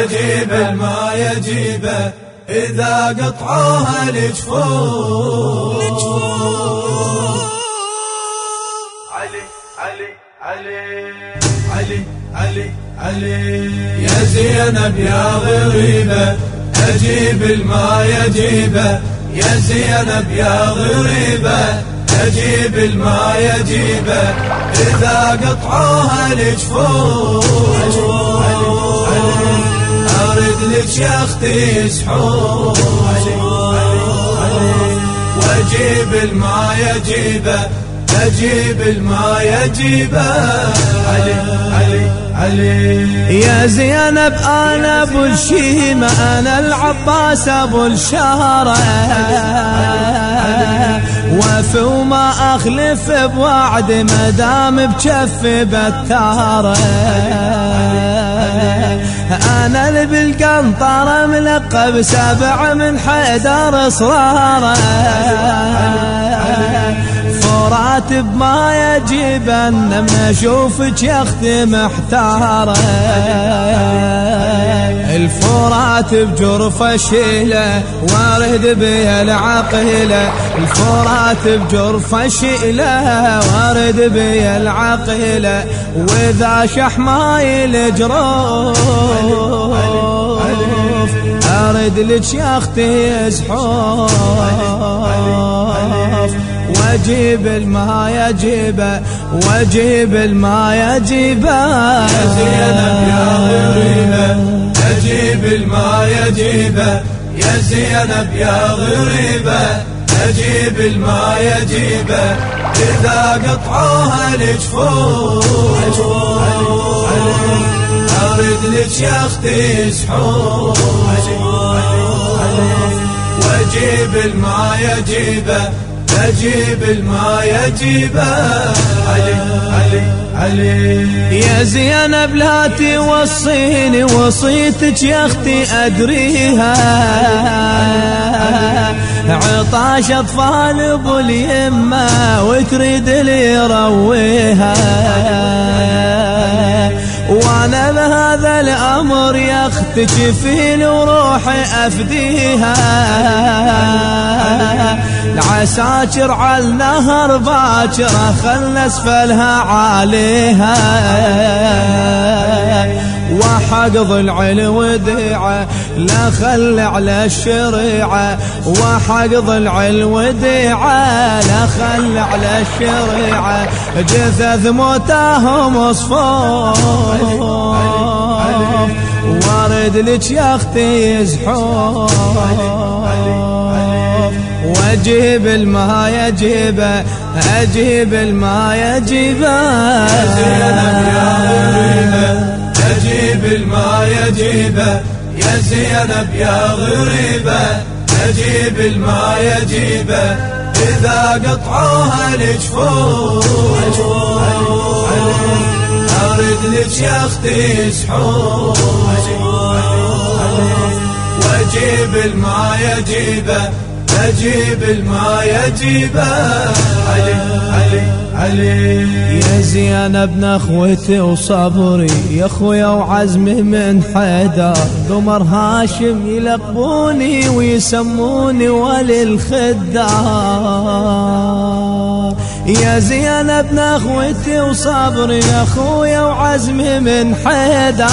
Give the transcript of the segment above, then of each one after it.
يجيب الماء يجيبه إذا قطعوها الجفوف علي علي علي علي علي علي يا زينب يا غريبة أجيب الماء يجيبه يا زينب يا غريبة أجيب الماء يجيبه إذا قطعوها الجفوف أرد لك يا أختي يسحوف. وأجيب الماء يجيبه أجيب الماء يجيبه. علي علي علي. يا زينب أنا أبو الشيمة أنا العباس أبو الشهرة. وفي وما أخلف بوعد مدام بجف بتارة أنا اللي بالقنطرة ملقب سبع من حيدر صرارة فرات بما يجيب أن من أشوفك يا أختي محتارة. الفرات بجرفة شيلة وارد بيا العقيلة الفرات بجرفة شيلة وارد بيا العقيلة وإذا شحماي الجروف أرد لك يا أختي زحوف وأجيب الماء يجيبه وأجيب الماء يجيبه يا زينب يا غريبة. أجيب الماء يجيبه يا زينب يا غريبة أجيب الماء يجيبه إذا قطعوها الجفوف أرد لك يا أختي سحوف واجيب الماء يجيبه أجيب الماء يجيبه علي علي يا زينب لا توصيني وصيتك يا أختي أدريها. عطاش أطفال ابو اليمه وتريد لي يرويها. وأنا بهذا الامر يا أختك فين وروحي افديها. العساكر على النهر باكر خل اسفلها عاليها وحقض العلو ديعة لا خل على الشريعة. وحقض العلو ديعة لا خل على الشريعة. جثث موتاهم صفوف وارد لك يا أختي يزحوف. واجيب الماء يجيبه أجيب الماء يجيبه أجيب الماء يجيبه يا زينب يا غريبة أجيب الماء يجيبه إذا قطعوها الجفوف أرد لك يا أختي سحوف وأجيب الماء يجيبه أجيب الماء يجيبه. علي علي علي. يا زينب اخوتي وصبري. يا أخويا وعزمي من حيدر. قمر هاشم يلقبوني ويسموني ولي الخدار يا زينب اخوتي وصبري. يا أخويا وعزمي من حيدر.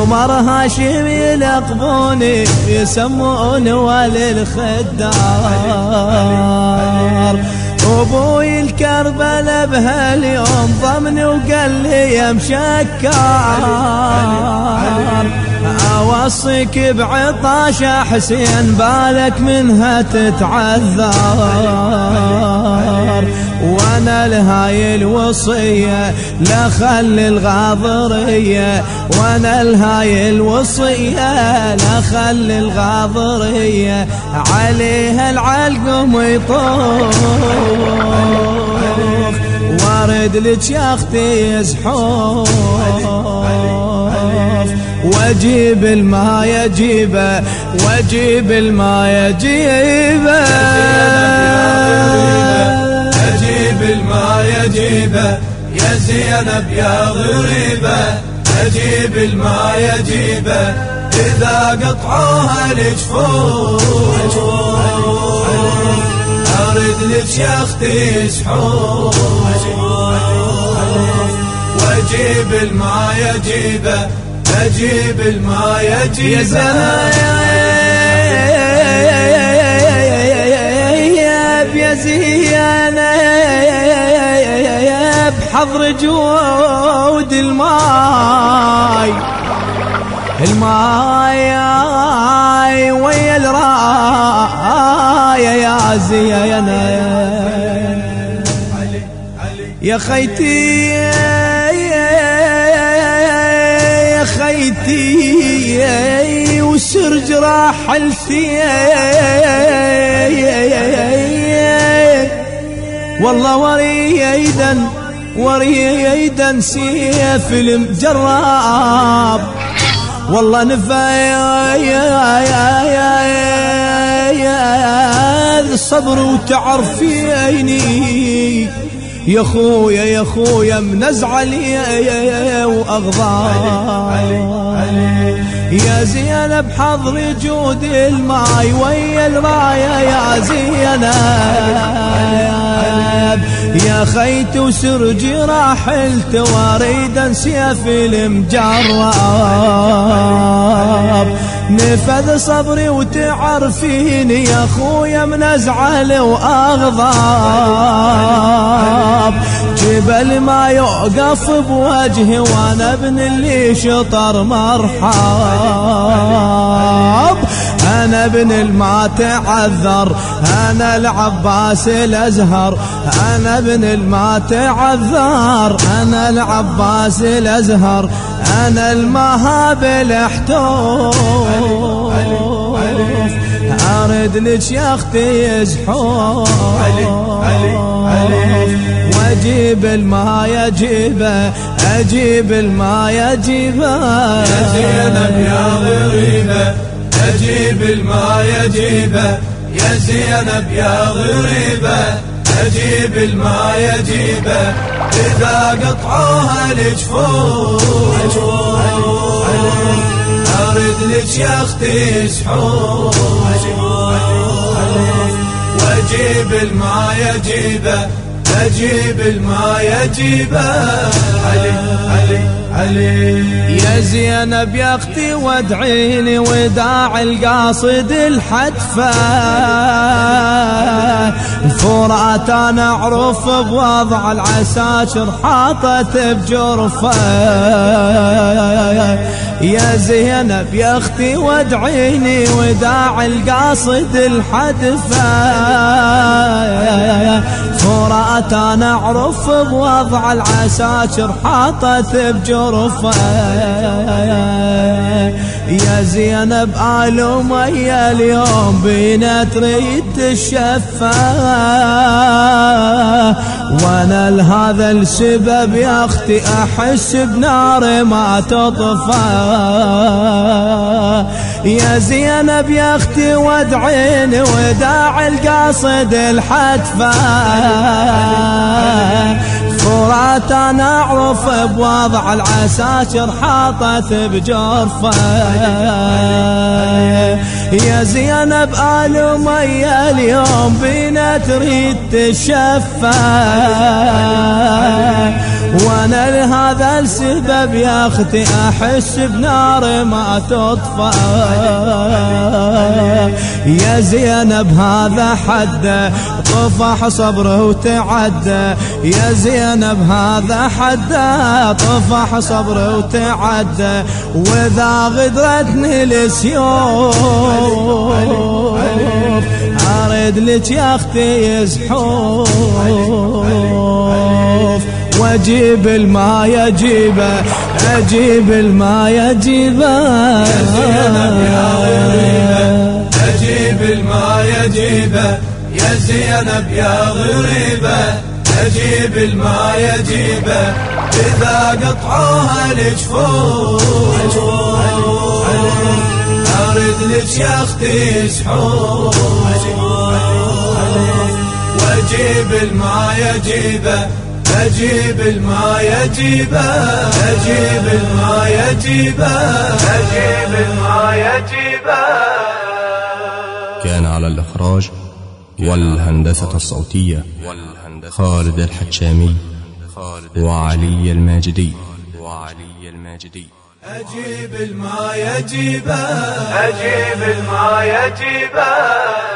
قمر هاشم يلقبوني يسموني ولي الخدار. أبوي الكربلة بهاليوم ضمني وقال لي يا مشكار. أوصيك بعطاش حسين بالك منها تتعذر. وأنا لهاي الوصية لا خلي الغاضرية. وأنا لهاي الوصية لا خلي الغاضرية. عليها العلقم يطوف وارد لك يا أختي يزحوف وأجيب الماء يجيبه وأجيب الماء يجيبه. أجيب الماء يجيبه يا زينب يا غريبه أجيب الماء يجيبه إذا قطعوها الجفوف ارد لك يا أختي سحور. وأجيب الماء يجيبه أجيب الماء يجيبه يا بحضر جود الماي الماي ويا الراية يا زينب يا خيتي يا خيتي وسرج راحلتي والله وريدا وريدا سيف المجراب والله نفا يا الصبر وتعرفيني. يا خويا يا خويا منزعل وأغضب. يا زينب حضر جود الماي ويا الراية يا زينب. يا خيت وسرجي راحلت واريدا سيف المجرب نفذ صبري وتعرفيني يا خويا من أزعل وأغضب. جبل ما يوقف بوجهي وأنا ابن اللي شطر مرحب. أنا ابن الما تعذر أنا العباس الازهر. أنا ابن الما تعذر أنا العباس الازهر. أنا المهاب الاحتوف ارد لك يا أختي زحوف وأجيب الماء يجيبه أجيب الماء يجيبه يا زينب يا غريبة. أجيب الماء يجيبه يا زينب يا غريبه أجيب الماء يجيبه إذا قطعوها الجفوف ارد لك يا أختي سحور وأجيب الماء يجيبه أجيب الماء يجيبه. علي علي علي. يا زينب يا أختي وادعيني وداع القاصد الحتفة. الفرات أنا أعرف بوضع العساكر حاطت بجرفة. يا زينب يا أختي وادعيني وداع القاصد الحدفة. فرأت أنا أعرف بوضع العساكر حاطت بجرفة. يا زينب آل أمية اليوم بينا تريد تشفى. وأنا لهذا السبب يا أختي أحس بنار ما تطفى. يا زينب يا أختي وادعيني وداع القاصد الحتفى. فرات أنا اعرف بوضع العساكر حاطت بجرفه. يا زينب آل مية اليوم بينا تريد تشفى. وأنا لهذا السبب يا أختي احس بنار ما تطفى. يا زينب هذا حده طفح صبره وتعدى يا زينب هذا حده طفح صبره وتعدى وإذا غدرتني السيوف ارد لك يا أختي زحوف واجيب الماء يجيبه أجيب الماء يجيبه أجيب الماء يجيبه يا زينب يا غريبه أجيب الماء يجيبه إذا قطعوها الجفوف أرد لك يا أختي سحور وأجيب الماء يجيبه أجيب الماء يجيبه أجيب الماء يجيبه أجيب الماء يجيبه كان على الإخراج والهندسة الصوتية خالد الحشامي وعلي الماجدي. وعلي الماجدي أجيب الماء يجيبه أجيب الماء يجيبه